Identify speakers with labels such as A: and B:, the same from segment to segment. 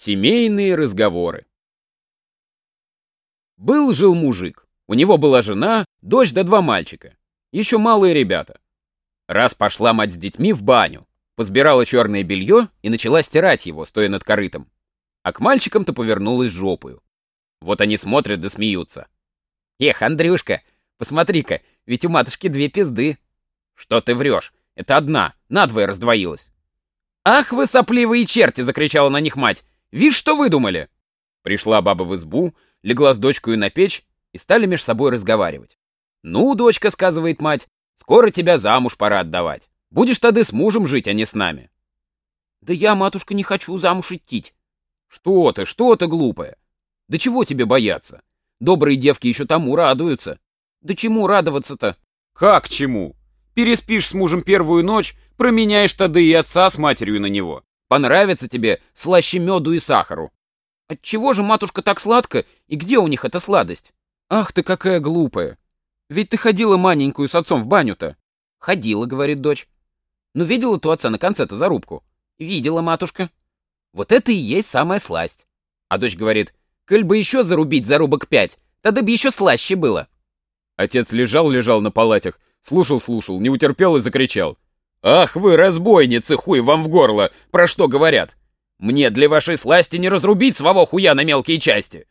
A: Семейные разговоры. Был-жил мужик. У него была жена, дочь да два мальчика. Еще малые ребята. Раз пошла мать с детьми в баню, позбирала черное белье и начала стирать его, стоя над корытом. А к мальчикам-то повернулась жопою. Вот они смотрят да смеются. «Эх, Андрюшка, посмотри-ка, ведь у матушки две пизды». «Что ты врешь? Это одна, надвое раздвоилась». «Ах вы сопливые черти!» — закричала на них мать. «Вишь, что выдумали!» Пришла баба в избу, легла с дочкой на печь и стали меж собой разговаривать. «Ну, дочка», — сказывает мать, — «скоро тебя замуж пора отдавать. Будешь тогда с мужем жить, а не с нами». «Да я, матушка, не хочу замуж идти». «Что ты, что ты, глупая? Да чего тебе бояться? Добрые девки еще тому радуются». «Да чему радоваться-то?» «Как чему? Переспишь с мужем первую ночь, променяешь тогда и отца с матерью на него. Понравится тебе слаще меду и сахару. Отчего же, матушка, так сладко, и где у них эта сладость? Ах ты какая глупая. Ведь ты ходила маленькую с отцом в баню-то. Ходила, говорит дочь. Ну видела tu отца на конце-то зарубку? Видела, матушка. Вот это и есть самая сласть. А дочь говорит, коль бы еще зарубить зарубок пять, тогда бы еще слаще было. Отец лежал-лежал на палатях, слушал-слушал, не утерпел и закричал. «Ах вы, разбойницы, хуй вам в горло! Про что говорят? Мне для вашей сласти не разрубить своего хуя на мелкие части!»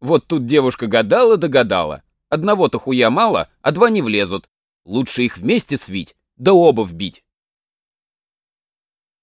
A: Вот тут девушка гадала догадала. Одного-то хуя мало, а два не влезут. Лучше их вместе свить, да оба вбить.